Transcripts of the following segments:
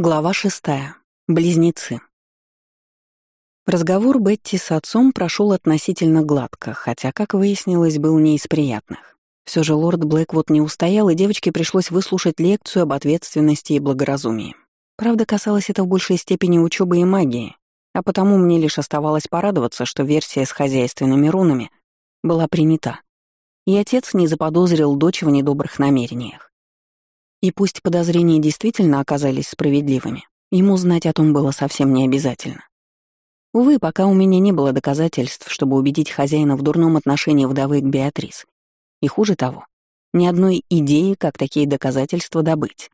Глава шестая. Близнецы. Разговор Бетти с отцом прошел относительно гладко, хотя, как выяснилось, был не из приятных. Все же лорд Блэквуд не устоял, и девочке пришлось выслушать лекцию об ответственности и благоразумии. Правда, касалось это в большей степени учебы и магии, а потому мне лишь оставалось порадоваться, что версия с хозяйственными рунами была принята, и отец не заподозрил дочь в недобрых намерениях. И пусть подозрения действительно оказались справедливыми, ему знать о том было совсем не обязательно. Увы, пока у меня не было доказательств, чтобы убедить хозяина в дурном отношении вдовы к Беатрис. И хуже того, ни одной идеи, как такие доказательства добыть.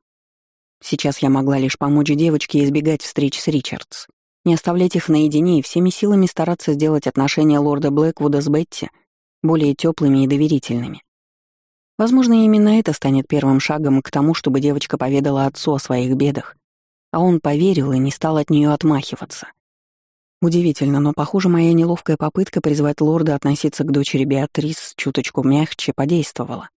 Сейчас я могла лишь помочь девочке избегать встреч с Ричардс, не оставлять их наедине и всеми силами стараться сделать отношения лорда Блэквуда с Бетти более теплыми и доверительными. Возможно, именно это станет первым шагом к тому, чтобы девочка поведала отцу о своих бедах, а он поверил и не стал от нее отмахиваться. Удивительно, но, похоже, моя неловкая попытка призвать лорда относиться к дочери Беатрис чуточку мягче подействовала.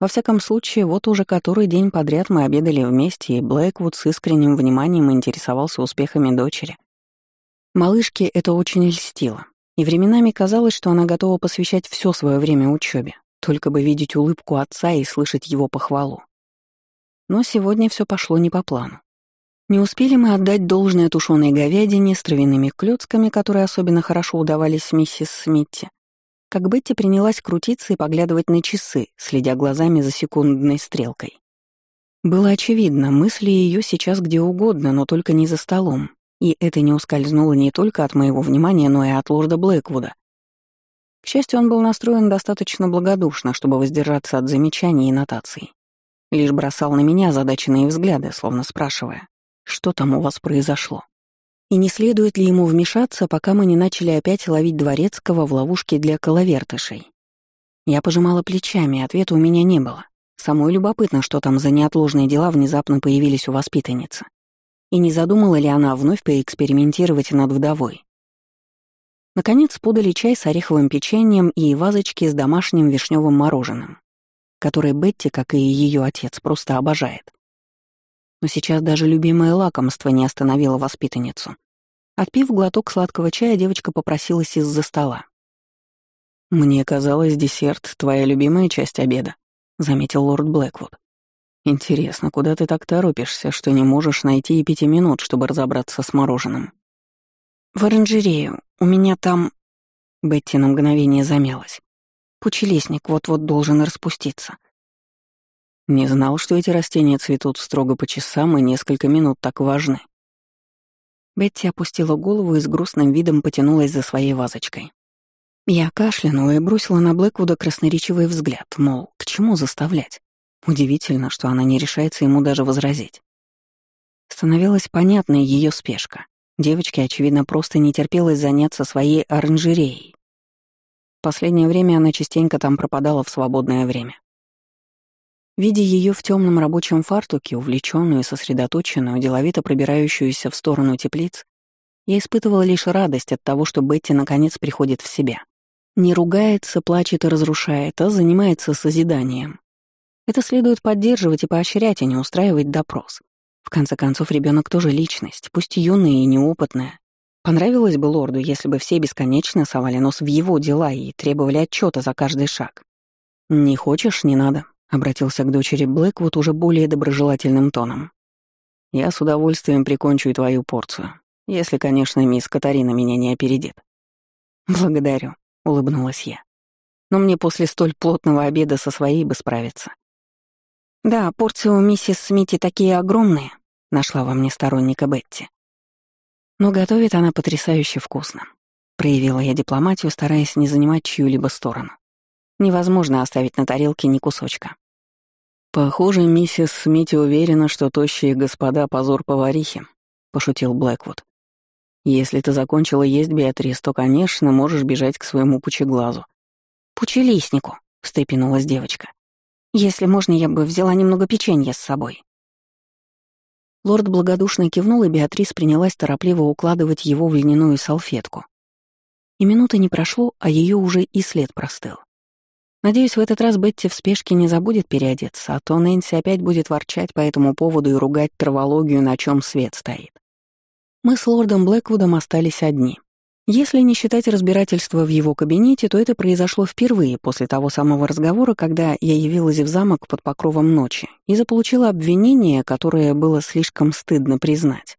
Во всяком случае, вот уже который день подряд мы обедали вместе, и Блэквуд с искренним вниманием интересовался успехами дочери. Малышке это очень льстило, и временами казалось, что она готова посвящать все свое время учебе, только бы видеть улыбку отца и слышать его похвалу. Но сегодня все пошло не по плану. Не успели мы отдать должное тушеной говядине с травяными клёцками, которые особенно хорошо удавались миссис Смитти, как Бетти принялась крутиться и поглядывать на часы, следя глазами за секундной стрелкой. Было очевидно, мысли ее сейчас где угодно, но только не за столом, и это не ускользнуло не только от моего внимания, но и от лорда Блэквуда, к счастью, он был настроен достаточно благодушно, чтобы воздержаться от замечаний и нотаций. Лишь бросал на меня задаченные взгляды, словно спрашивая, что там у вас произошло. И не следует ли ему вмешаться, пока мы не начали опять ловить дворецкого в ловушке для коловертышей. Я пожимала плечами, ответа у меня не было. Самой любопытно, что там за неотложные дела внезапно появились у воспитанницы. И не задумала ли она вновь поэкспериментировать над вдовой, Наконец подали чай с ореховым печеньем и вазочки с домашним вишневым мороженым, которое Бетти, как и ее отец, просто обожает. Но сейчас даже любимое лакомство не остановило воспитанницу. Отпив глоток сладкого чая, девочка попросилась из-за стола. «Мне казалось, десерт — твоя любимая часть обеда», — заметил лорд Блэквуд. «Интересно, куда ты так торопишься, что не можешь найти и пяти минут, чтобы разобраться с мороженым?» «В оранжерею. У меня там...» Бетти на мгновение замялась. «Пучелистник вот-вот должен распуститься». Не знал, что эти растения цветут строго по часам и несколько минут так важны. Бетти опустила голову и с грустным видом потянулась за своей вазочкой. Я кашлянула и бросила на Блэквуда красноречивый взгляд, мол, к чему заставлять. Удивительно, что она не решается ему даже возразить. Становилась понятной ее спешка. Девочке, очевидно, просто не терпелось заняться своей оранжереей. Последнее время она частенько там пропадала в свободное время. Видя ее в темном рабочем фартуке, увлеченную и сосредоточенную, деловито пробирающуюся в сторону теплиц, я испытывала лишь радость от того, что Бетти наконец приходит в себя. Не ругается, плачет и разрушает, а занимается созиданием. Это следует поддерживать и поощрять, а не устраивать допрос. В конце концов, ребенок тоже личность, пусть юная и неопытная. Понравилось бы лорду, если бы все бесконечно совали нос в его дела и требовали отчета за каждый шаг. «Не хочешь — не надо», — обратился к дочери Блэквуд уже более доброжелательным тоном. «Я с удовольствием прикончу и твою порцию, если, конечно, мисс Катарина меня не опередит». «Благодарю», — улыбнулась я. «Но мне после столь плотного обеда со своей бы справиться. «Да, порции у миссис Смити такие огромные», — нашла во мне сторонника Бетти. «Но готовит она потрясающе вкусно», — проявила я дипломатию, стараясь не занимать чью-либо сторону. Невозможно оставить на тарелке ни кусочка. «Похоже, миссис Смити уверена, что тощие господа — позор поварихи», — пошутил Блэквуд. «Если ты закончила есть, Беатрис, то, конечно, можешь бежать к своему пучеглазу». «Пучелистнику», — встрепенулась девочка. Если можно, я бы взяла немного печенья с собой». Лорд благодушно кивнул, и Беатрис принялась торопливо укладывать его в льняную салфетку. И минуты не прошло, а ее уже и след простыл. Надеюсь, в этот раз Бетти в спешке не забудет переодеться, а то Нэнси опять будет ворчать по этому поводу и ругать травологию, на чем свет стоит. Мы с лордом Блэквудом остались одни. Если не считать разбирательства в его кабинете, то это произошло впервые после того самого разговора, когда я явилась в замок под покровом ночи и заполучила обвинение, которое было слишком стыдно признать.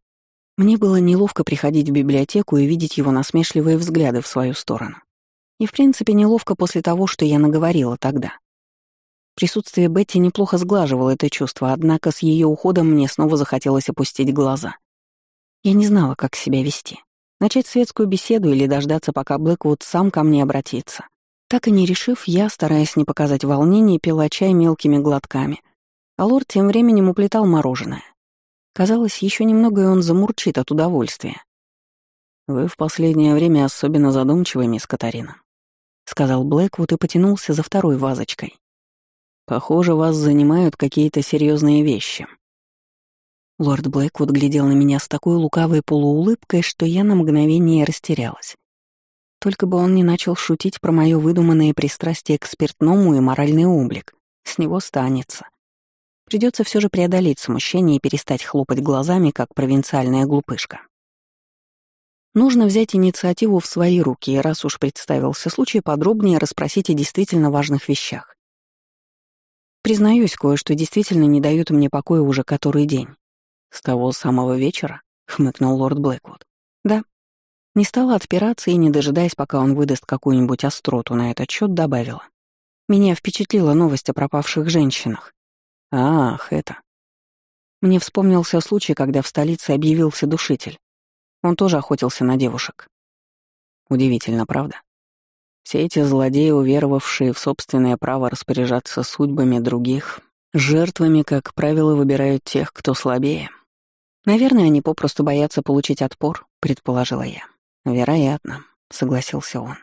Мне было неловко приходить в библиотеку и видеть его насмешливые взгляды в свою сторону. И, в принципе, неловко после того, что я наговорила тогда. Присутствие Бетти неплохо сглаживало это чувство, однако с ее уходом мне снова захотелось опустить глаза. Я не знала, как себя вести. Начать светскую беседу или дождаться, пока Блэквуд сам ко мне обратится. Так и не решив, я, стараясь не показать волнения, пила чай мелкими глотками, а лорд тем временем уплетал мороженое. Казалось, еще немного и он замурчит от удовольствия. «Вы в последнее время особенно задумчивы, мисс Катарина», — сказал Блэквуд и потянулся за второй вазочкой. «Похоже, вас занимают какие-то серьезные вещи». Лорд Блэквуд глядел на меня с такой лукавой полуулыбкой, что я на мгновение растерялась. Только бы он не начал шутить про мое выдуманное пристрастие к спиртному и моральный облик. С него станется. Придется все же преодолеть смущение и перестать хлопать глазами, как провинциальная глупышка. Нужно взять инициативу в свои руки и, раз уж представился случай, подробнее расспросить о действительно важных вещах. Признаюсь, кое-что действительно не дают мне покоя уже который день. «С того самого вечера?» — хмыкнул лорд Блэквуд. «Да». Не стала отпираться и, не дожидаясь, пока он выдаст какую-нибудь остроту на этот счет, добавила. Меня впечатлила новость о пропавших женщинах. Ах, это. Мне вспомнился случай, когда в столице объявился душитель. Он тоже охотился на девушек. Удивительно, правда? Все эти злодеи, уверовавшие в собственное право распоряжаться судьбами других, жертвами, как правило, выбирают тех, кто слабее. «Наверное, они попросту боятся получить отпор», — предположила я. «Вероятно», — согласился он.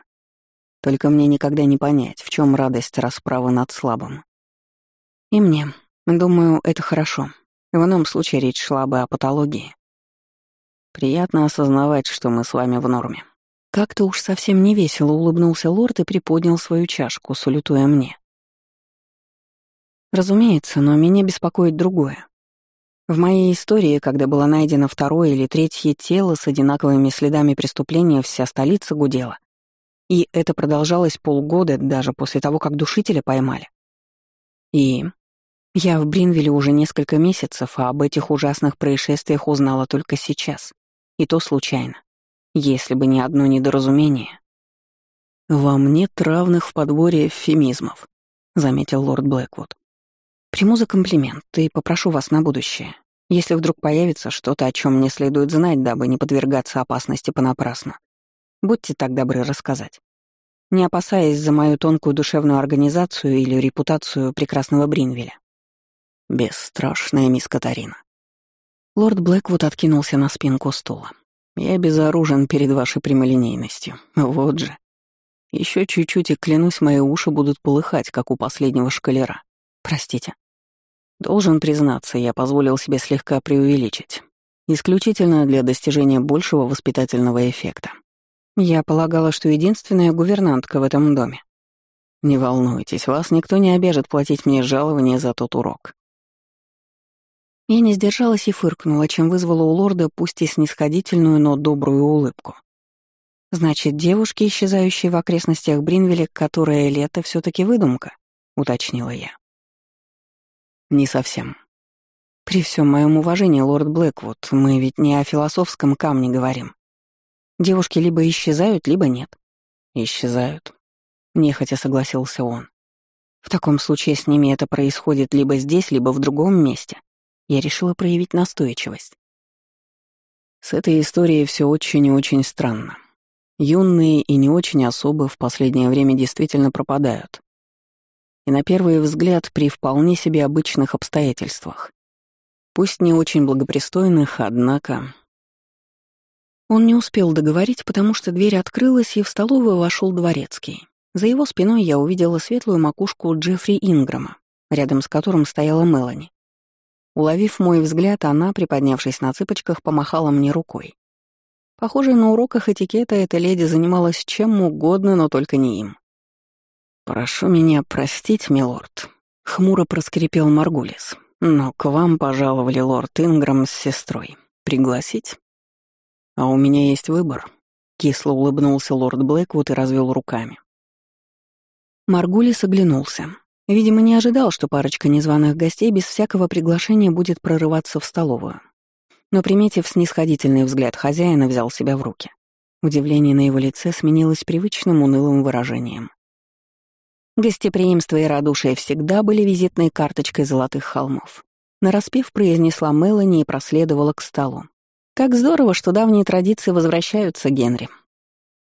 «Только мне никогда не понять, в чем радость расправы над слабым». «И мне. Думаю, это хорошо. В ином случае речь шла бы о патологии». «Приятно осознавать, что мы с вами в норме». Как-то уж совсем невесело улыбнулся лорд и приподнял свою чашку, салютуя мне. Разумеется, но меня беспокоит другое. В моей истории, когда было найдено второе или третье тело с одинаковыми следами преступления, вся столица гудела. И это продолжалось полгода, даже после того, как душителя поймали. И я в Бринвилле уже несколько месяцев, а об этих ужасных происшествиях узнала только сейчас. И то случайно. Если бы не одно недоразумение. «Вам нет равных в подборе эвфемизмов», — заметил лорд Блэквуд. Приму за комплимент и попрошу вас на будущее. Если вдруг появится что-то, о чем мне следует знать, дабы не подвергаться опасности понапрасну, будьте так добры рассказать. Не опасаясь за мою тонкую душевную организацию или репутацию прекрасного Бринвеля. Бесстрашная мисс Катарина. Лорд Блэквуд откинулся на спинку стула. Я безоружен перед вашей прямолинейностью. Вот же. Еще чуть-чуть, и клянусь, мои уши будут полыхать, как у последнего шкалера. Простите. Должен признаться, я позволил себе слегка преувеличить. Исключительно для достижения большего воспитательного эффекта. Я полагала, что единственная гувернантка в этом доме. Не волнуйтесь, вас никто не обяжет платить мне жалование за тот урок. Я не сдержалась и фыркнула, чем вызвала у лорда пусть и снисходительную, но добрую улыбку. Значит, девушки, исчезающие в окрестностях Бринвеля, которое лето все таки выдумка, уточнила я. Не совсем. При всем моем уважении, лорд Блэквуд, мы ведь не о философском камне говорим. Девушки либо исчезают, либо нет. Исчезают. Нехотя согласился он. В таком случае с ними это происходит либо здесь, либо в другом месте. Я решила проявить настойчивость. С этой историей все очень и очень странно. Юные и не очень особо в последнее время действительно пропадают и на первый взгляд при вполне себе обычных обстоятельствах. Пусть не очень благопристойных, однако... Он не успел договорить, потому что дверь открылась, и в столовую вошел дворецкий. За его спиной я увидела светлую макушку Джеффри Инграма, рядом с которым стояла Мелани. Уловив мой взгляд, она, приподнявшись на цыпочках, помахала мне рукой. Похоже, на уроках этикета эта леди занималась чем угодно, но только не им. «Прошу меня простить, милорд», — хмуро проскрипел Маргулис. «Но к вам пожаловали лорд Инграм с сестрой. Пригласить?» «А у меня есть выбор», — кисло улыбнулся лорд Блэквуд и развел руками. Маргулис оглянулся. Видимо, не ожидал, что парочка незваных гостей без всякого приглашения будет прорываться в столовую. Но, приметив снисходительный взгляд хозяина, взял себя в руки. Удивление на его лице сменилось привычным унылым выражением. Гостеприимство и радушие всегда были визитной карточкой золотых холмов. Нараспев произнесла Мелани и проследовала к столу. Как здорово, что давние традиции возвращаются, Генри.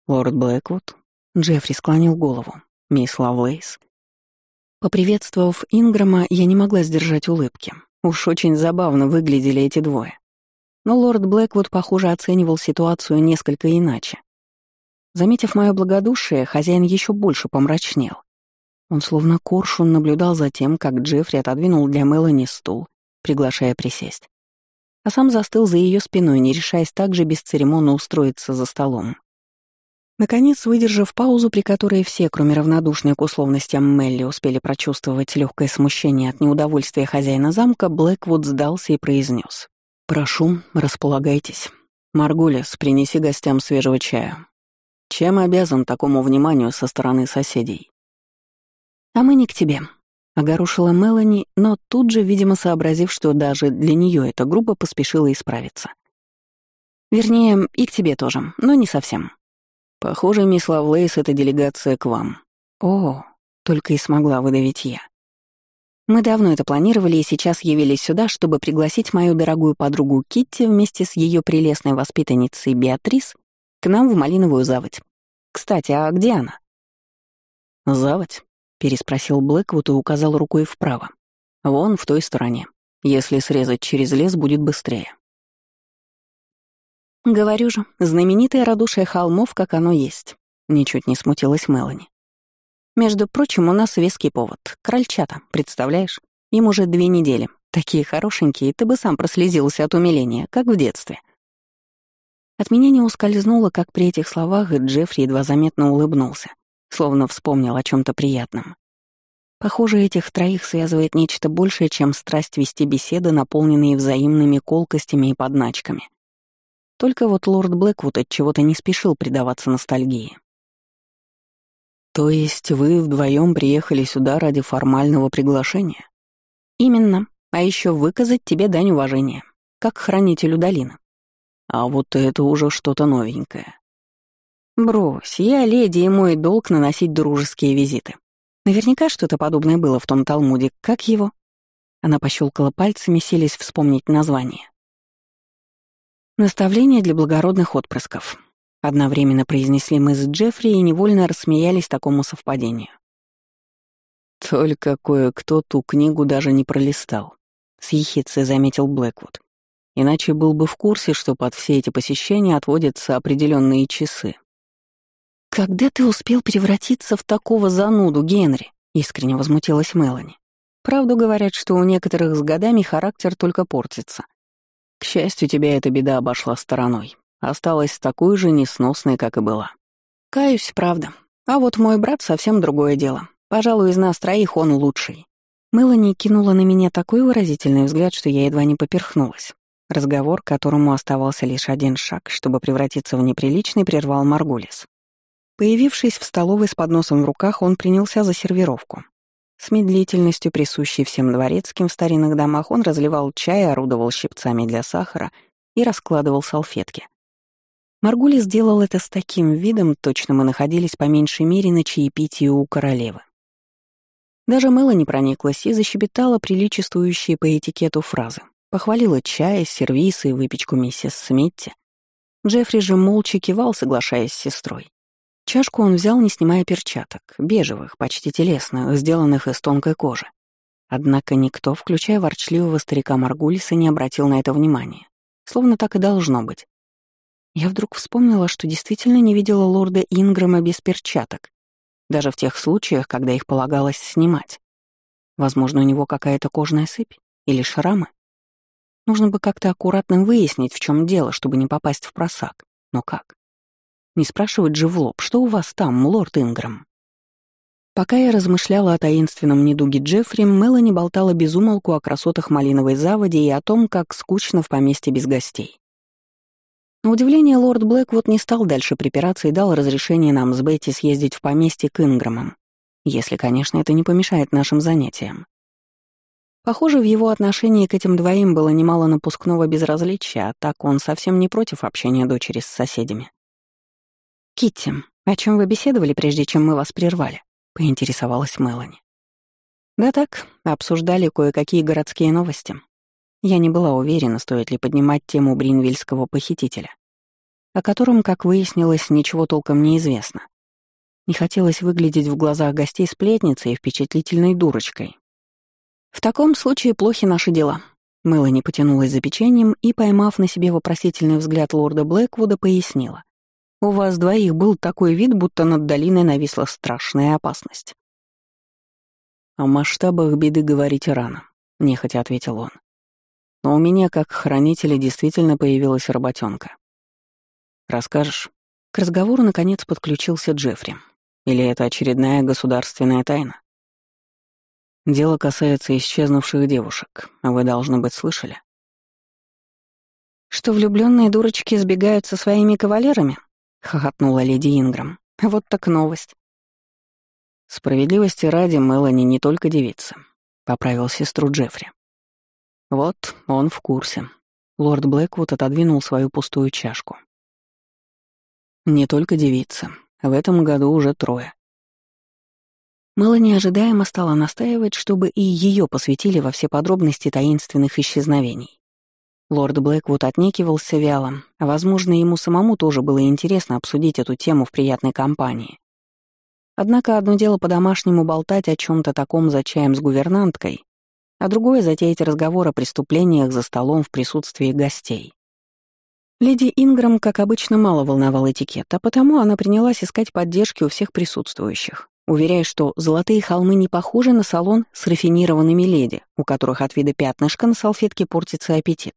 Лорд Блэквуд. Джеффри склонил голову. Мисс Лавлейс. Поприветствовав Инграма, я не могла сдержать улыбки. Уж очень забавно выглядели эти двое. Но лорд Блэквуд, похоже, оценивал ситуацию несколько иначе. Заметив мое благодушие, хозяин еще больше помрачнел. Он словно коршун наблюдал за тем, как Джеффри отодвинул для Мелани стул, приглашая присесть. А сам застыл за ее спиной, не решаясь также бесцеремонно устроиться за столом. Наконец, выдержав паузу, при которой все, кроме равнодушной к условностям Мелли, успели прочувствовать легкое смущение от неудовольствия хозяина замка, Блэквуд сдался и произнес: «Прошу, располагайтесь. Маргулис, принеси гостям свежего чая. Чем обязан такому вниманию со стороны соседей?» «А мы не к тебе», — огорушила Мелани, но тут же, видимо, сообразив, что даже для нее эта группа поспешила исправиться. «Вернее, и к тебе тоже, но не совсем». «Похоже, мисс Лавлейс, это делегация к вам». «О», — только и смогла выдавить я. Мы давно это планировали и сейчас явились сюда, чтобы пригласить мою дорогую подругу Китти вместе с ее прелестной воспитанницей Беатрис к нам в Малиновую заводь. Кстати, а где она? Заводь? Переспросил Блэквуд и указал рукой вправо. Вон в той стороне. Если срезать через лес, будет быстрее. Говорю же, знаменитое радушие холмов, как оно есть. Ничуть не смутилась Мелани. Между прочим, у нас веский повод. Крольчата, представляешь? Им уже две недели. Такие хорошенькие, ты бы сам прослезился от умиления, как в детстве. От меня не ускользнуло, как при этих словах Джеффри едва заметно улыбнулся словно вспомнил о чем то приятном. Похоже, этих троих связывает нечто большее, чем страсть вести беседы, наполненные взаимными колкостями и подначками. Только вот лорд Блэквуд от чего-то не спешил предаваться ностальгии. То есть вы вдвоем приехали сюда ради формального приглашения? Именно. А еще выказать тебе дань уважения, как хранителю долины. А вот это уже что-то новенькое. Брось, я леди, и мой долг наносить дружеские визиты. Наверняка что-то подобное было в том Талмуде. Как его? Она пощелкала пальцами, селись вспомнить название. «Наставление для благородных отпрысков», — одновременно произнесли мы с Джеффри и невольно рассмеялись такому совпадению. «Только кое-кто ту книгу даже не пролистал», — с ехицей заметил Блэквуд. «Иначе был бы в курсе, что под все эти посещения отводятся определенные часы, «Когда ты успел превратиться в такого зануду, Генри?» — искренне возмутилась Мелани. «Правду говорят, что у некоторых с годами характер только портится. К счастью, тебя эта беда обошла стороной. Осталась такой же несносной, как и была. Каюсь, правда. А вот мой брат совсем другое дело. Пожалуй, из нас троих он лучший». Мелани кинула на меня такой выразительный взгляд, что я едва не поперхнулась. Разговор, которому оставался лишь один шаг, чтобы превратиться в неприличный, прервал Маргулис. Появившись в столовой с подносом в руках, он принялся за сервировку. С медлительностью, присущей всем дворецким в старинных домах, он разливал чай, орудовал щипцами для сахара и раскладывал салфетки. Маргули сделал это с таким видом, точно мы находились по меньшей мере на чаепитии у королевы. Даже Мэла не прониклась и защебетала приличествующие по этикету фразы. Похвалила чай, сервисы и выпечку миссис Смитти. Джеффри же молча кивал, соглашаясь с сестрой. Чашку он взял, не снимая перчаток, бежевых, почти телесных, сделанных из тонкой кожи. Однако никто, включая ворчливого старика Маргулиса, не обратил на это внимания. Словно так и должно быть. Я вдруг вспомнила, что действительно не видела лорда Инграма без перчаток, даже в тех случаях, когда их полагалось снимать. Возможно, у него какая-то кожная сыпь или шрамы. Нужно бы как-то аккуратно выяснить, в чем дело, чтобы не попасть в просак. Но как? Не спрашивать же в лоб, что у вас там, лорд Инграм? Пока я размышляла о таинственном недуге Джеффри, Мелани болтала безумолку о красотах малиновой заводи и о том, как скучно в поместье без гостей. На удивление, лорд Блэквуд не стал дальше припираться и дал разрешение нам с Бетти съездить в поместье к Инграмам, если, конечно, это не помешает нашим занятиям. Похоже, в его отношении к этим двоим было немало напускного безразличия, а так он совсем не против общения дочери с соседями. «Китти, о чем вы беседовали, прежде чем мы вас прервали?» — поинтересовалась Мелани. «Да так, обсуждали кое-какие городские новости. Я не была уверена, стоит ли поднимать тему бринвильского похитителя, о котором, как выяснилось, ничего толком не известно. Не хотелось выглядеть в глазах гостей сплетницей и впечатлительной дурочкой. «В таком случае плохи наши дела», Мелани потянулась за печеньем и, поймав на себе вопросительный взгляд лорда Блэквуда, пояснила. У вас двоих был такой вид, будто над долиной нависла страшная опасность. «О масштабах беды говорить рано», — нехотя ответил он. «Но у меня, как хранителя, действительно появилась работенка. Расскажешь?» К разговору, наконец, подключился Джеффри. Или это очередная государственная тайна? Дело касается исчезнувших девушек. Вы, должно быть, слышали? Что влюбленные дурочки сбегают со своими кавалерами? — хохотнула леди Инграм. «Вот так новость». «Справедливости ради, Мелани не только девица», — поправил сестру Джеффри. «Вот, он в курсе». Лорд Блэквуд отодвинул свою пустую чашку. «Не только девица. В этом году уже трое». Мелани ожидаемо стала настаивать, чтобы и ее посвятили во все подробности таинственных исчезновений. Лорд Блэквуд отнекивался вяло, а, возможно, ему самому тоже было интересно обсудить эту тему в приятной компании. Однако одно дело по-домашнему болтать о чем то таком за чаем с гувернанткой, а другое — затеять разговор о преступлениях за столом в присутствии гостей. Леди Инграм, как обычно, мало волновал этикет, а потому она принялась искать поддержки у всех присутствующих, уверяя, что золотые холмы не похожи на салон с рафинированными леди, у которых от вида пятнышка на салфетке портится аппетит.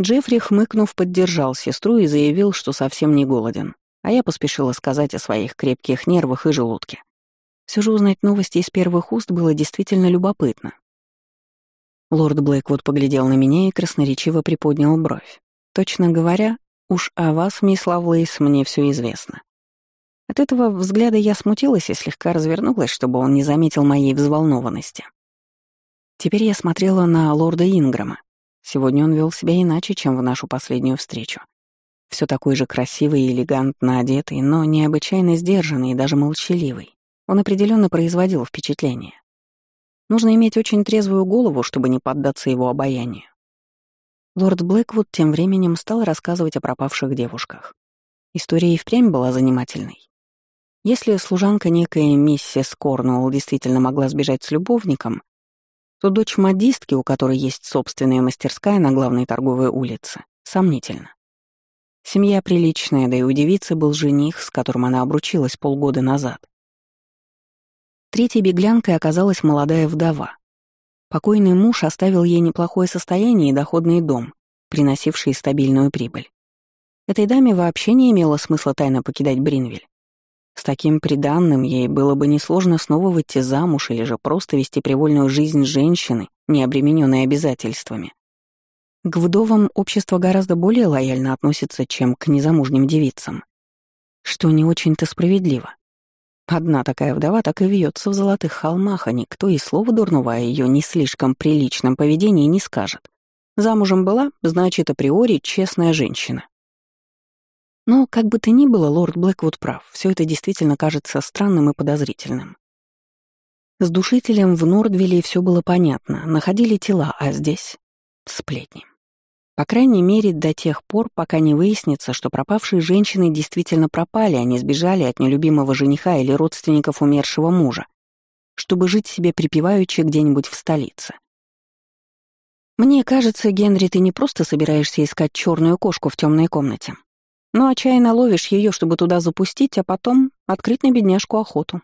Джеффри, хмыкнув, поддержал сестру и заявил, что совсем не голоден, а я поспешила сказать о своих крепких нервах и желудке. Все же узнать новости из первых уст было действительно любопытно. Лорд Блэквуд поглядел на меня и красноречиво приподнял бровь. Точно говоря, уж о вас, мисс Лавлейс, мне все известно. От этого взгляда я смутилась и слегка развернулась, чтобы он не заметил моей взволнованности. Теперь я смотрела на лорда Инграма, Сегодня он вел себя иначе, чем в нашу последнюю встречу. Все такой же красивый и элегантно одетый, но необычайно сдержанный и даже молчаливый. Он определенно производил впечатление. Нужно иметь очень трезвую голову, чтобы не поддаться его обаянию. Лорд Блэквуд тем временем стал рассказывать о пропавших девушках. История и впрямь была занимательной. Если служанка некая миссис Корнуолл действительно могла сбежать с любовником, то дочь модистки, у которой есть собственная мастерская на главной торговой улице, сомнительно. Семья приличная, да и у девицы был жених, с которым она обручилась полгода назад. Третьей беглянкой оказалась молодая вдова. Покойный муж оставил ей неплохое состояние и доходный дом, приносивший стабильную прибыль. Этой даме вообще не имело смысла тайно покидать Бринвиль. С таким приданным ей было бы несложно снова выйти замуж или же просто вести привольную жизнь женщины, не обремененной обязательствами. К вдовам общество гораздо более лояльно относится, чем к незамужним девицам. Что не очень-то справедливо. Одна такая вдова так и вьется в золотых холмах, а никто и слова дурного о ее не слишком приличном поведении не скажет. Замужем была, значит, априори честная женщина. Но, как бы то ни было, лорд Блэквуд прав, все это действительно кажется странным и подозрительным. С душителем в Нордвилле все было понятно, находили тела, а здесь — сплетни. По крайней мере, до тех пор, пока не выяснится, что пропавшие женщины действительно пропали, а не сбежали от нелюбимого жениха или родственников умершего мужа, чтобы жить себе припеваючи где-нибудь в столице. Мне кажется, Генри, ты не просто собираешься искать черную кошку в темной комнате, но отчаянно ловишь ее, чтобы туда запустить, а потом открыть на бедняжку охоту.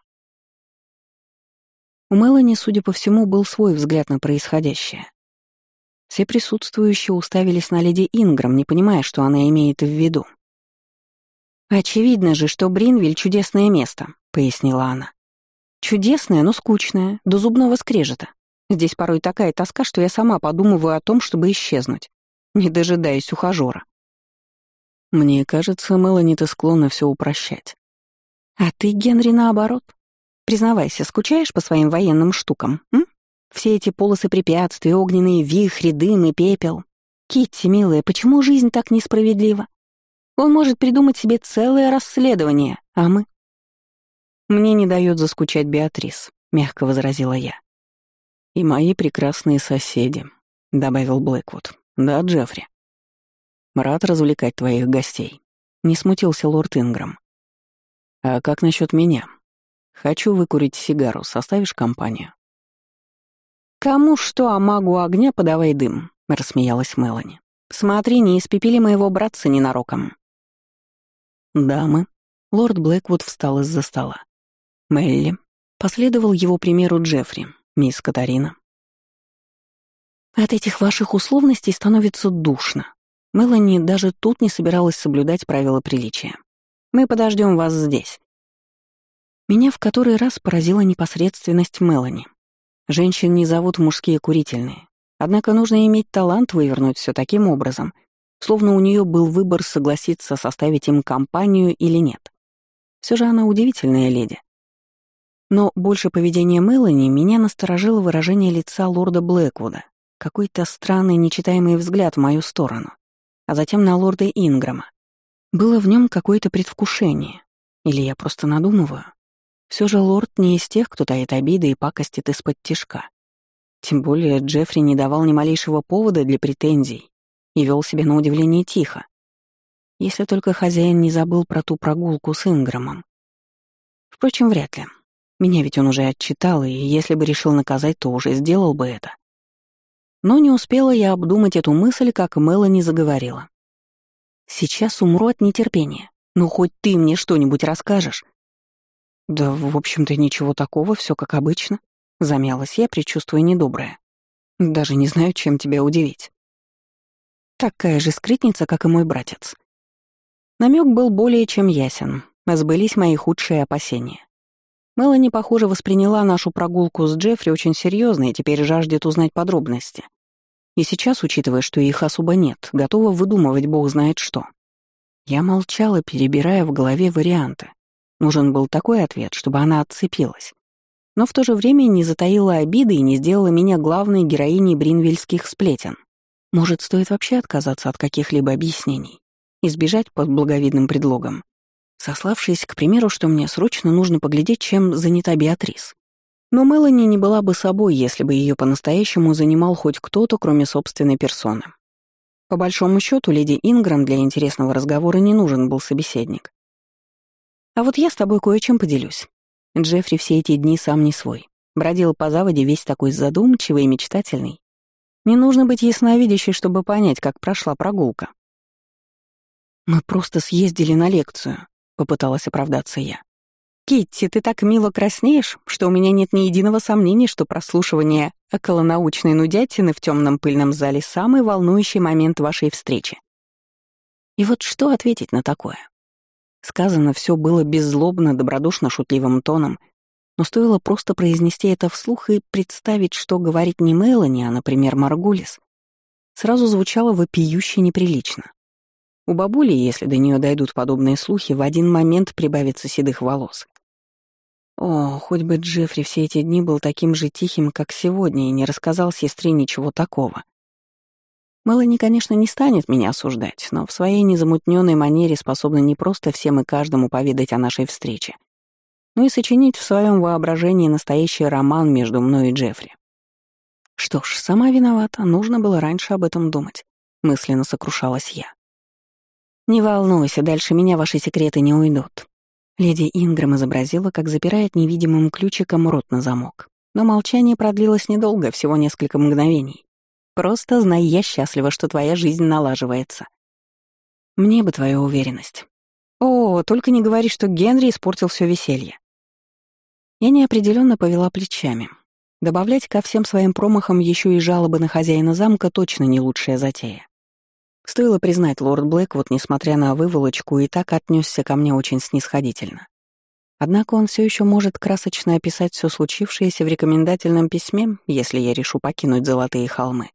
У Мелани, судя по всему, был свой взгляд на происходящее. Все присутствующие уставились на леди Инграм, не понимая, что она имеет в виду. «Очевидно же, что Бринвиль — чудесное место», — пояснила она. Чудесная, но скучная, до зубного скрежета. Здесь порой такая тоска, что я сама подумываю о том, чтобы исчезнуть, не дожидаясь ухажёра. Мне кажется, Мелани, ты склонна все упрощать. А ты, Генри, наоборот. Признавайся, скучаешь по своим военным штукам, м? Все эти полосы препятствий, огненные вихри, дым и пепел. Китти, милая, почему жизнь так несправедлива? Он может придумать себе целое расследование, а мы? Мне не дает заскучать Беатрис, мягко возразила я. И мои прекрасные соседи, добавил Блэквуд. Да, Джеффри. Рад развлекать твоих гостей. Не смутился лорд Инграм. А как насчет меня? Хочу выкурить сигару, составишь компанию? «Кому что, а магу огня подавай дым», — рассмеялась Мелани. «Смотри, не испепели моего братца ненароком». «Дамы». Лорд Блэквуд встал из-за стола. «Мелли». Последовал его примеру Джеффри, мисс Катарина. «От этих ваших условностей становится душно», Мелани даже тут не собиралась соблюдать правила приличия. «Мы подождем вас здесь». Меня в который раз поразила непосредственность Мелани. Женщин не зовут мужские курительные. Однако нужно иметь талант вывернуть все таким образом, словно у нее был выбор согласиться составить им компанию или нет. Все же она удивительная леди. Но больше поведение Мелани меня насторожило выражение лица лорда Блэквуда, какой-то странный нечитаемый взгляд в мою сторону а затем на лорда Инграма. Было в нем какое-то предвкушение. Или я просто надумываю. Все же лорд не из тех, кто таит обиды и пакостит из-под тишка. Тем более Джеффри не давал ни малейшего повода для претензий и вел себя на удивление тихо. Если только хозяин не забыл про ту прогулку с Инграмом. Впрочем, вряд ли. Меня ведь он уже отчитал, и если бы решил наказать, то уже сделал бы это. Но не успела я обдумать эту мысль, как Мелани заговорила. «Сейчас умру от нетерпения. Ну, хоть ты мне что-нибудь расскажешь». «Да, в общем-то, ничего такого, все как обычно», — замялась я, предчувствуя недоброе. «Даже не знаю, чем тебя удивить». Такая же скрытница, как и мой братец. Намек был более чем ясен, сбылись мои худшие опасения. Мелани, похоже, восприняла нашу прогулку с Джеффри очень серьезно и теперь жаждет узнать подробности. И сейчас, учитывая, что их особо нет, готова выдумывать бог знает что. Я молчала, перебирая в голове варианты. Нужен был такой ответ, чтобы она отцепилась. Но в то же время не затаила обиды и не сделала меня главной героиней бринвельских сплетен. Может, стоит вообще отказаться от каких-либо объяснений? Избежать под благовидным предлогом? Сославшись, к примеру, что мне срочно нужно поглядеть, чем занята Беатрис. Но Мелани не была бы собой, если бы ее по-настоящему занимал хоть кто-то, кроме собственной персоны. По большому счету, леди Инграм для интересного разговора не нужен был собеседник. А вот я с тобой кое-чем поделюсь. Джеффри все эти дни сам не свой. Бродил по заводе весь такой задумчивый и мечтательный. Не нужно быть ясновидящей, чтобы понять, как прошла прогулка. Мы просто съездили на лекцию попыталась оправдаться я. «Китти, ты так мило краснеешь, что у меня нет ни единого сомнения, что прослушивание околонаучной нудятины в темном пыльном зале — самый волнующий момент вашей встречи». И вот что ответить на такое? Сказано все было беззлобно, добродушно, шутливым тоном, но стоило просто произнести это вслух и представить, что говорит не Мелани, а, например, Маргулис, сразу звучало вопиюще неприлично. У бабули, если до нее дойдут подобные слухи, в один момент прибавится седых волос. О, хоть бы Джеффри все эти дни был таким же тихим, как сегодня, и не рассказал сестре ничего такого. Мелани, конечно, не станет меня осуждать, но в своей незамутненной манере способна не просто всем и каждому поведать о нашей встрече, но и сочинить в своем воображении настоящий роман между мной и Джеффри. Что ж, сама виновата, нужно было раньше об этом думать, мысленно сокрушалась я. «Не волнуйся, дальше меня ваши секреты не уйдут». Леди Ингрэм изобразила, как запирает невидимым ключиком рот на замок. Но молчание продлилось недолго, всего несколько мгновений. «Просто знай, я счастлива, что твоя жизнь налаживается». «Мне бы твоя уверенность». «О, только не говори, что Генри испортил все веселье». Я неопределенно повела плечами. Добавлять ко всем своим промахам еще и жалобы на хозяина замка точно не лучшая затея. Стоило признать, лорд Блэк, вот несмотря на выволочку, и так отнесся ко мне очень снисходительно. Однако он все еще может красочно описать все случившееся в рекомендательном письме, если я решу покинуть Золотые холмы.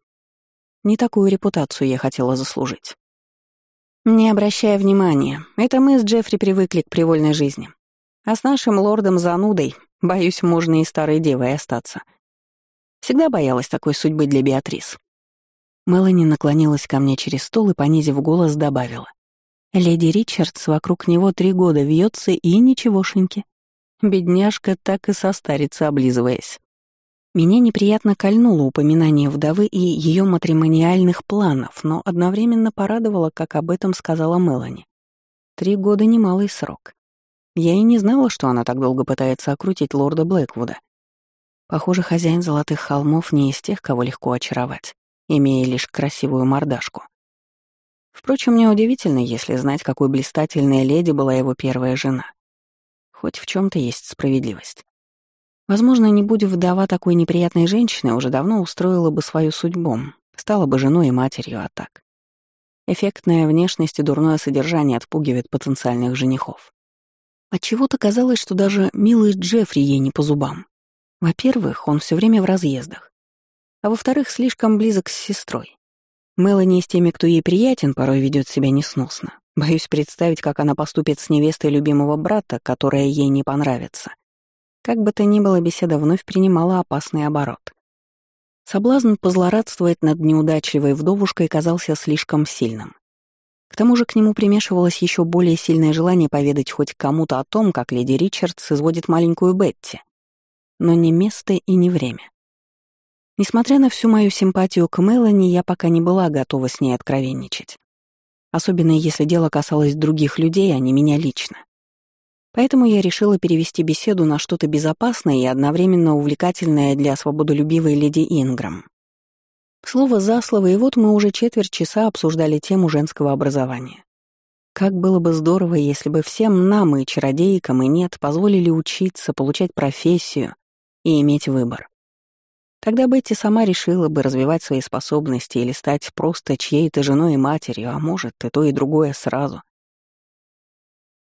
Не такую репутацию я хотела заслужить. Не обращая внимания, это мы с Джеффри привыкли к привольной жизни. А с нашим лордом занудой, боюсь, можно и старой девой остаться. Всегда боялась такой судьбы для Беатрис. Мелани наклонилась ко мне через стол и, понизив голос, добавила. Леди Ричардс вокруг него три года вьется и ничегошеньки. Бедняжка так и состарится, облизываясь. Меня неприятно кольнуло упоминание вдовы и ее матримониальных планов, но одновременно порадовало, как об этом сказала Мелани. Три года — немалый срок. Я и не знала, что она так долго пытается окрутить лорда Блэквуда. Похоже, хозяин Золотых холмов не из тех, кого легко очаровать, имея лишь красивую мордашку. Впрочем, неудивительно, если знать, какой блистательной леди была его первая жена. Хоть в чем то есть справедливость. Возможно, не будь вдова такой неприятной женщины, уже давно устроила бы свою судьбу, стала бы женой и матерью, а так. Эффектная внешность и дурное содержание отпугивает потенциальных женихов. Отчего-то казалось, что даже милый Джеффри ей не по зубам. Во-первых, он все время в разъездах. А во-вторых, слишком близок с сестрой. Мелани с теми, кто ей приятен, порой ведет себя несносно. Боюсь представить, как она поступит с невестой любимого брата, которая ей не понравится. Как бы то ни было, беседа вновь принимала опасный оборот. Соблазн позлорадствовать над неудачливой вдовушкой казался слишком сильным. К тому же к нему примешивалось еще более сильное желание поведать хоть кому-то о том, как леди Ричардс изводит маленькую Бетти. Но не место и не время. Несмотря на всю мою симпатию к Мелани, я пока не была готова с ней откровенничать. Особенно если дело касалось других людей, а не меня лично. Поэтому я решила перевести беседу на что-то безопасное и одновременно увлекательное для свободолюбивой леди Инграм. Слово за слово, и вот мы уже четверть часа обсуждали тему женского образования. Как было бы здорово, если бы всем нам, и чародейкам, и нет, позволили учиться, получать профессию и иметь выбор. Тогда Бетти сама решила бы развивать свои способности или стать просто чьей-то женой и матерью, а может, и то, и другое сразу.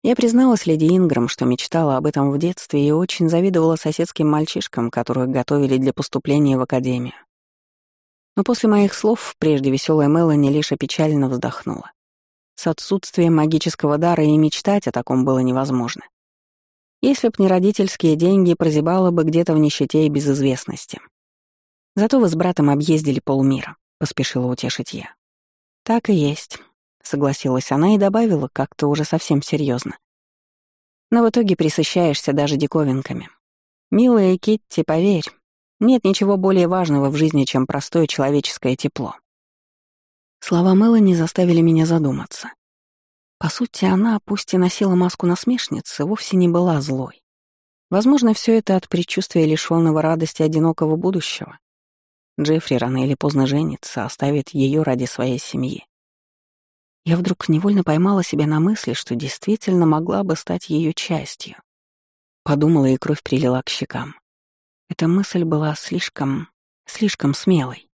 Я призналась леди Инграм, что мечтала об этом в детстве и очень завидовала соседским мальчишкам, которых готовили для поступления в академию. Но после моих слов прежде веселая Мелани лишь печально вздохнула. С отсутствием магического дара и мечтать о таком было невозможно. Если б не родительские деньги, прозябала бы где-то в нищете и безызвестности. Зато вы с братом объездили полмира», — поспешила утешить я. «Так и есть», — согласилась она и добавила как-то уже совсем серьезно. «Но в итоге присыщаешься даже диковинками. Милая Китти, поверь, нет ничего более важного в жизни, чем простое человеческое тепло». Слова Мелани заставили меня задуматься. По сути, она, пусть и носила маску насмешницы, вовсе не была злой. Возможно, все это от предчувствия лишённого радости одинокого будущего. Джеффри рано или поздно женится, оставит ее ради своей семьи. Я вдруг невольно поймала себя на мысли, что действительно могла бы стать ее частью. Подумала, и кровь прилила к щекам. Эта мысль была слишком, слишком смелой.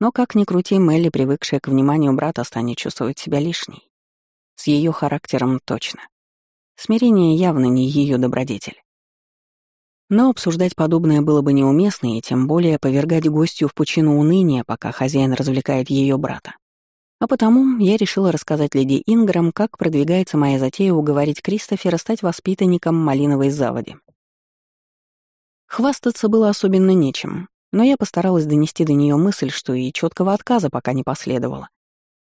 Но как ни крути, Мелли, привыкшая к вниманию брата, станет чувствовать себя лишней. С ее характером точно. Смирение явно не ее добродетель. Но обсуждать подобное было бы неуместно, и тем более повергать гостью в пучину уныния, пока хозяин развлекает ее брата. А потому я решила рассказать леди Инграм, как продвигается моя затея уговорить Кристофера стать воспитанником малиновой заводи. Хвастаться было особенно нечем, но я постаралась донести до нее мысль, что и четкого отказа пока не последовало.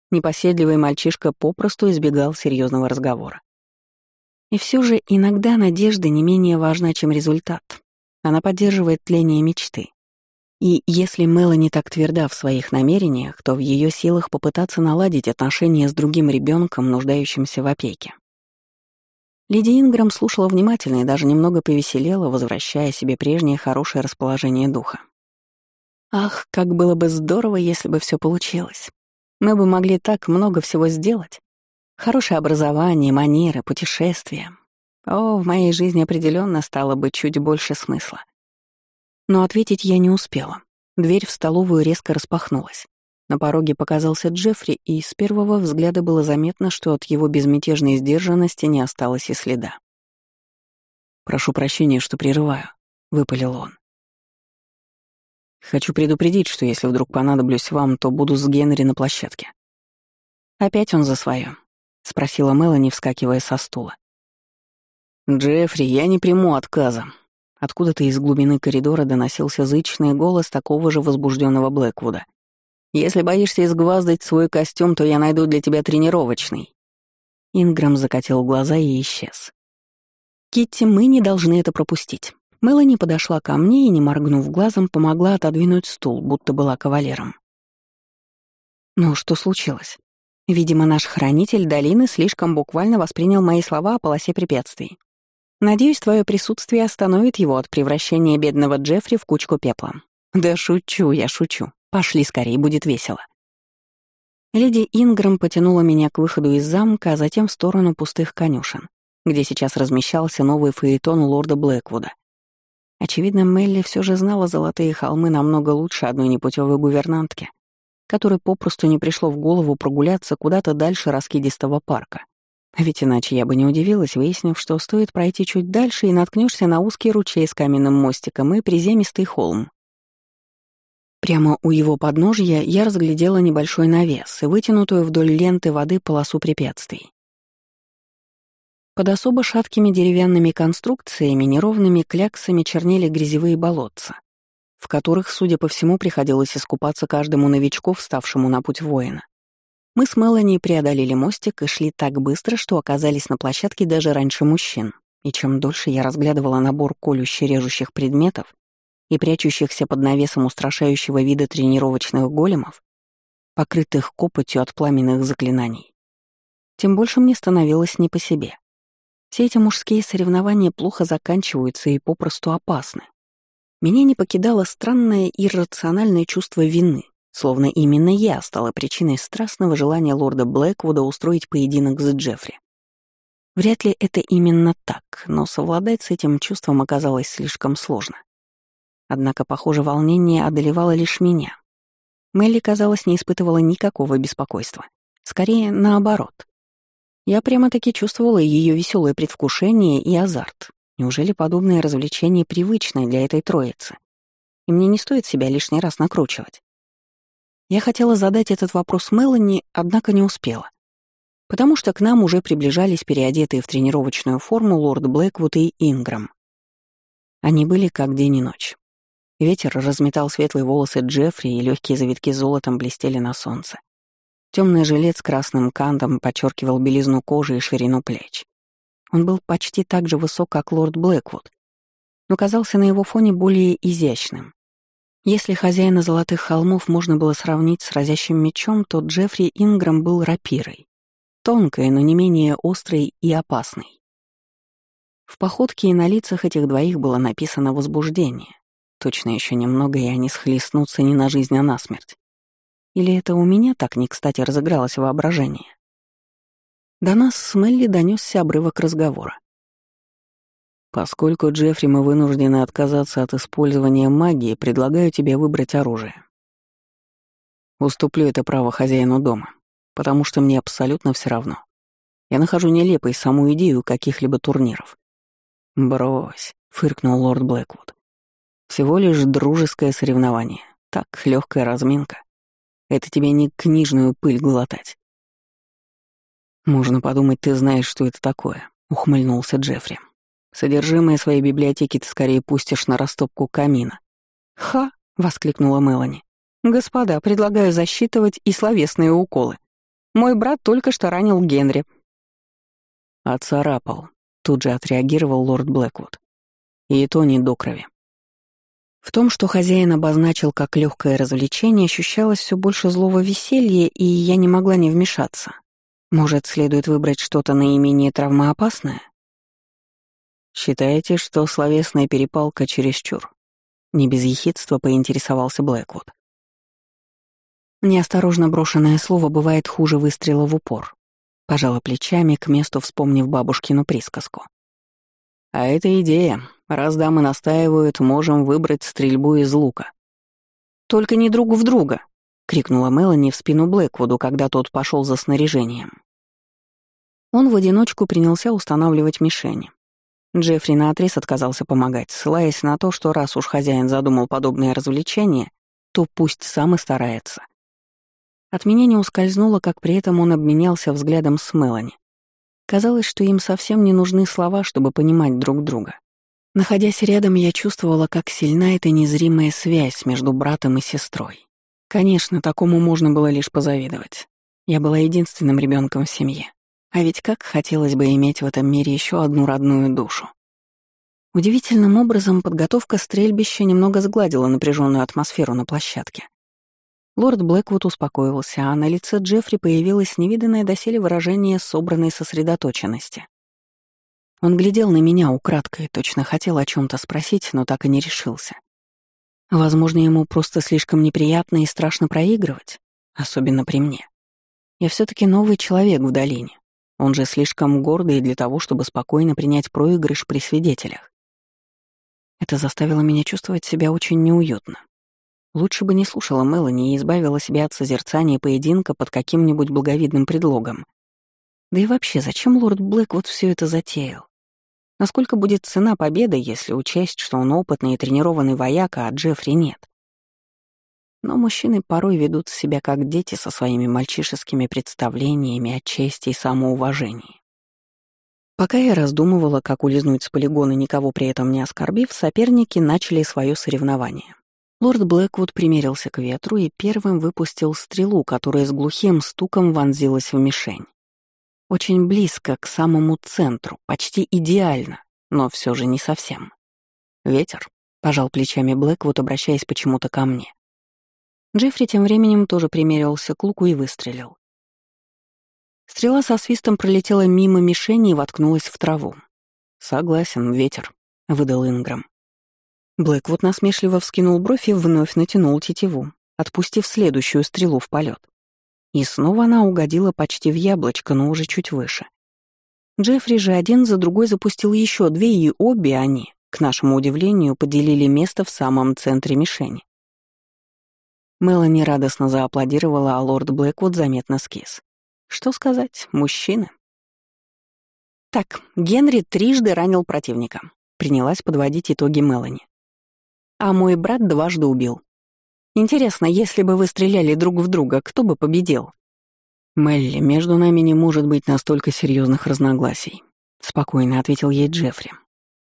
Непоседливый мальчишка попросту избегал серьезного разговора. И все же иногда надежда не менее важна, чем результат. Она поддерживает тление мечты. И если Мелани так тверда в своих намерениях, то в ее силах попытаться наладить отношения с другим ребенком, нуждающимся в опеке. Леди Инграм слушала внимательно и даже немного повеселела, возвращая себе прежнее хорошее расположение духа. Ах, как было бы здорово, если бы все получилось. Мы бы могли так много всего сделать. Хорошее образование, манеры, путешествия. О, в моей жизни определенно стало бы чуть больше смысла. Но ответить я не успела. Дверь в столовую резко распахнулась. На пороге показался Джеффри, и с первого взгляда было заметно, что от его безмятежной сдержанности не осталось и следа. «Прошу прощения, что прерываю», — выпалил он. «Хочу предупредить, что если вдруг понадоблюсь вам, то буду с Генри на площадке». «Опять он за свое?» — спросила Мелани, вскакивая со стула. «Джеффри, я не приму отказа». Откуда-то из глубины коридора доносился зычный голос такого же возбужденного Блэквуда. «Если боишься изгваздать свой костюм, то я найду для тебя тренировочный». Инграм закатил глаза и исчез. «Китти, мы не должны это пропустить». Мелани подошла ко мне и, не моргнув глазом, помогла отодвинуть стул, будто была кавалером. «Ну, что случилось?» Видимо, наш хранитель долины слишком буквально воспринял мои слова о полосе препятствий. Надеюсь, твое присутствие остановит его от превращения бедного Джеффри в кучку пепла. Да шучу, я шучу. Пошли скорее, будет весело. Леди Инграм потянула меня к выходу из замка, а затем в сторону пустых конюшен, где сейчас размещался новый фаэтон лорда Блэквуда. Очевидно, Мелли все же знала золотые холмы намного лучше одной непутевой гувернантки, которой попросту не пришло в голову прогуляться куда-то дальше раскидистого парка. Ведь иначе я бы не удивилась, выяснив, что стоит пройти чуть дальше и наткнешься на узкий ручей с каменным мостиком и приземистый холм. Прямо у его подножья я разглядела небольшой навес и вытянутую вдоль ленты воды полосу препятствий. Под особо шаткими деревянными конструкциями неровными кляксами чернели грязевые болотца, в которых, судя по всему, приходилось искупаться каждому новичку, вставшему на путь воина. Мы с Мелани преодолели мостик и шли так быстро, что оказались на площадке даже раньше мужчин. И чем дольше я разглядывала набор колюще-режущих предметов и прячущихся под навесом устрашающего вида тренировочных големов, покрытых копотью от пламенных заклинаний, тем больше мне становилось не по себе. Все эти мужские соревнования плохо заканчиваются и попросту опасны. Меня не покидало странное иррациональное чувство вины, Словно именно я стала причиной страстного желания лорда Блэквуда устроить поединок с Джеффри. Вряд ли это именно так, но совладать с этим чувством оказалось слишком сложно. Однако, похоже, волнение одолевало лишь меня. Мелли, казалось, не испытывала никакого беспокойства. Скорее, наоборот. Я прямо-таки чувствовала ее веселое предвкушение и азарт. Неужели подобное развлечение привычное для этой троицы? И мне не стоит себя лишний раз накручивать. Я хотела задать этот вопрос Мелани, однако не успела. Потому что к нам уже приближались переодетые в тренировочную форму лорд Блэквуд и Инграм. Они были как день и ночь. Ветер разметал светлые волосы Джеффри, и легкие завитки золотом блестели на солнце. Темный жилет с красным кантом подчеркивал белизну кожи и ширину плеч. Он был почти так же высок, как лорд Блэквуд, но казался на его фоне более изящным, если хозяина Золотых холмов можно было сравнить с разящим мечом, то Джеффри Инграм был рапирой. Тонкой, но не менее острой и опасной. В походке и на лицах этих двоих было написано возбуждение. Точно еще немного, и они схлестнутся не на жизнь, а на смерть. Или это у меня так не кстати разыгралось воображение? До нас с Мелли донесся обрывок разговора. Поскольку, Джеффри, мы вынуждены отказаться от использования магии, предлагаю тебе выбрать оружие. Уступлю это право хозяину дома, потому что мне абсолютно все равно. Я нахожу нелепой саму идею каких-либо турниров. «Брось», — фыркнул лорд Блэквуд. «Всего лишь дружеское соревнование. Так, легкая разминка. Это тебе не книжную пыль глотать». «Можно подумать, ты знаешь, что это такое», — ухмыльнулся Джеффри. Содержимое своей библиотеки ты скорее пустишь на растопку камина. «Ха!» — воскликнула Мелани. «Господа, предлагаю засчитывать и словесные уколы. Мой брат только что ранил Генри». «Оцарапал», — тут же отреагировал лорд Блэквуд. «И то не до крови». В том, что хозяин обозначил как легкое развлечение, ощущалось все больше злого веселья, и я не могла не вмешаться. Может, следует выбрать что-то наименее травмоопасное? «Считаете, что словесная перепалка чересчур?» Не без ехидства поинтересовался Блэквуд. Неосторожно брошенное слово бывает хуже выстрела в упор. Пожала плечами, к месту вспомнив бабушкину присказку. А это идея. Раз дамы настаивают, можем выбрать стрельбу из лука. «Только не друг в друга!» — крикнула Мелани в спину Блэквуду, когда тот пошел за снаряжением. Он в одиночку принялся устанавливать мишени, Джеффри наотрез отказался помогать, ссылаясь на то, что раз уж хозяин задумал подобное развлечение, то пусть сам и старается. От меня не ускользнуло, как при этом он обменялся взглядом с Мелани. Казалось, что им совсем не нужны слова, чтобы понимать друг друга. Находясь рядом, я чувствовала, как сильна эта незримая связь между братом и сестрой. Конечно, такому можно было лишь позавидовать. Я была единственным ребенком в семье. А ведь как хотелось бы иметь в этом мире еще одну родную душу. Удивительным образом подготовка стрельбища немного сгладила напряженную атмосферу на площадке. Лорд Блэквуд успокоился, а на лице Джеффри появилось невиданное доселе выражение собранной сосредоточенности. Он глядел на меня украдкой, точно хотел о чем то спросить, но так и не решился. Возможно, ему просто слишком неприятно и страшно проигрывать, особенно при мне. Я все таки новый человек в долине, он же слишком гордый для того, чтобы спокойно принять проигрыш при свидетелях. Это заставило меня чувствовать себя очень неуютно. Лучше бы не слушала Мелани и избавила себя от созерцания поединка под каким-нибудь благовидным предлогом. Да и вообще, зачем лорд Блэк вот все это затеял? Насколько будет цена победы, если учесть, что он опытный и тренированный вояка, а Джеффри нет? Но мужчины порой ведут себя как дети со своими мальчишескими представлениями о чести и самоуважении. Пока я раздумывала, как улизнуть с полигона, никого при этом не оскорбив, соперники начали свое соревнование. Лорд Блэквуд примерился к ветру и первым выпустил стрелу, которая с глухим стуком вонзилась в мишень. Очень близко к самому центру, почти идеально, но все же не совсем. «Ветер», — пожал плечами Блэквуд, обращаясь почему-то ко мне. Джеффри тем временем тоже примерился к луку и выстрелил. Стрела со свистом пролетела мимо мишени и воткнулась в траву. «Согласен, ветер», — выдал Инграм. Блэквуд насмешливо вскинул бровь и вновь натянул тетиву, отпустив следующую стрелу в полет. И снова она угодила почти в яблочко, но уже чуть выше. Джеффри же один за другой запустил еще две, и обе они, к нашему удивлению, поделили место в самом центре мишени. Мелани радостно зааплодировала, а лорд Блэквуд заметно скис. Что сказать, мужчины. Так, Генри трижды ранил противника. Принялась подводить итоги Мелани. А мой брат дважды убил. Интересно, если бы вы стреляли друг в друга, кто бы победил? Мелли, между нами не может быть настолько серьезных разногласий. Спокойно ответил ей Джеффри.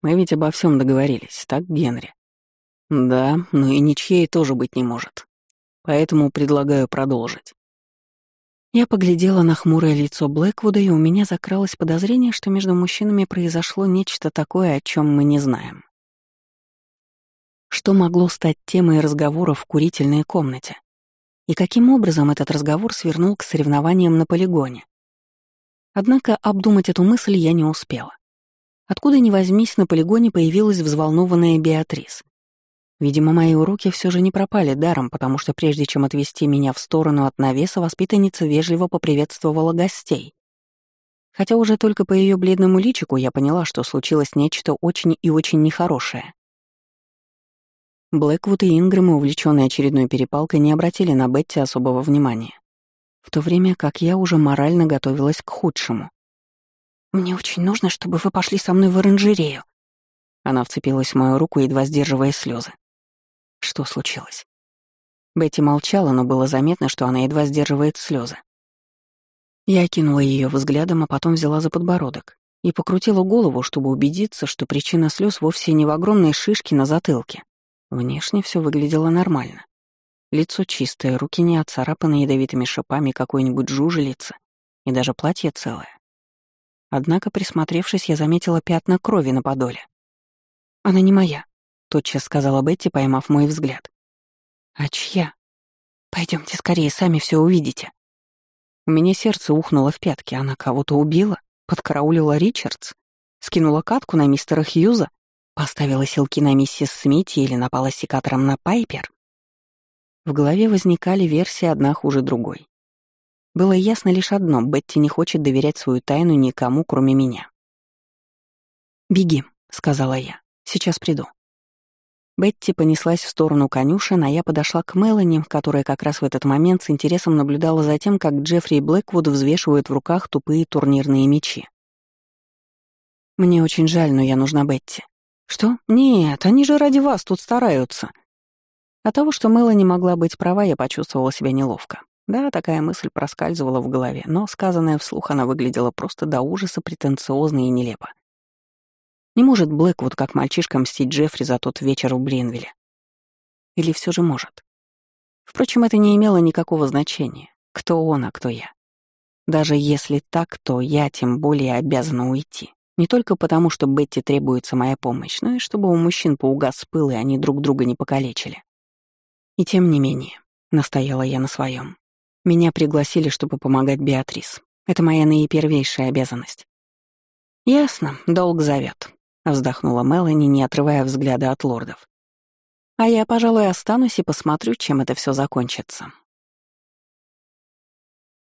Мы ведь обо всем договорились, так, Генри? Да, но и ничьей тоже быть не может поэтому предлагаю продолжить». Я поглядела на хмурое лицо Блэквуда, и у меня закралось подозрение, что между мужчинами произошло нечто такое, о чем мы не знаем. Что могло стать темой разговора в курительной комнате? И каким образом этот разговор свернул к соревнованиям на полигоне? Однако обдумать эту мысль я не успела. Откуда ни возьмись, на полигоне появилась взволнованная Беатрис. Видимо, мои уроки все же не пропали даром, потому что прежде чем отвести меня в сторону от навеса, воспитанница вежливо поприветствовала гостей. Хотя уже только по ее бледному личику я поняла, что случилось нечто очень и очень нехорошее. Блэквуд и Ингрэм, увлеченные очередной перепалкой, не обратили на Бетти особого внимания, в то время как я уже морально готовилась к худшему. «Мне очень нужно, чтобы вы пошли со мной в оранжерею». Она вцепилась в мою руку, едва сдерживая слезы. Что случилось? Бетти молчала, но было заметно, что она едва сдерживает слезы. Я кинула ее взглядом, а потом взяла за подбородок и покрутила голову, чтобы убедиться, что причина слез вовсе не в огромной шишке на затылке. Внешне все выглядело нормально. Лицо чистое, руки не отцарапаны ядовитыми шипами какой-нибудь жужелицы, и даже платье целое. Однако, присмотревшись, я заметила пятна крови на подоле. «Она не моя», тотчас сказала Бетти, поймав мой взгляд. «А чья? Пойдемте скорее, сами все увидите». У меня сердце ухнуло в пятки. Она кого-то убила? Подкараулила Ричардс? Скинула катку на мистера Хьюза? Поставила силки на миссис Смити или напала секатором на Пайпер? В голове возникали версии одна хуже другой. Было ясно лишь одно — Бетти не хочет доверять свою тайну никому, кроме меня. «Беги», — сказала я. «Сейчас приду». Бетти понеслась в сторону конюшен, а я подошла к Мелани, которая как раз в этот момент с интересом наблюдала за тем, как Джеффри и Блэквуд взвешивают в руках тупые турнирные мечи. Мне очень жаль, но я нужна Бетти. Что? Нет, они же ради вас тут стараются. От того, что Мелани могла быть права, я почувствовала себя неловко. Да, такая мысль проскальзывала в голове, но сказанная вслух она выглядела просто до ужаса претенциозно и нелепо. Не может Блэквуд, как мальчишка, мстить Джеффри за тот вечер в Блинвилле. Или все же может? Впрочем, это не имело никакого значения, кто он, а кто я. Даже если так, то я тем более обязана уйти. Не только потому, что Бетти требуется моя помощь, но и чтобы у мужчин поугас пыл, и они друг друга не покалечили. И тем не менее, настояла я на своем. Меня пригласили, чтобы помогать Беатрис. Это моя наипервейшая обязанность. «Ясно, долг зовет», — вздохнула Мелани, не отрывая взгляда от лордов. «А я, пожалуй, останусь и посмотрю, чем это все закончится».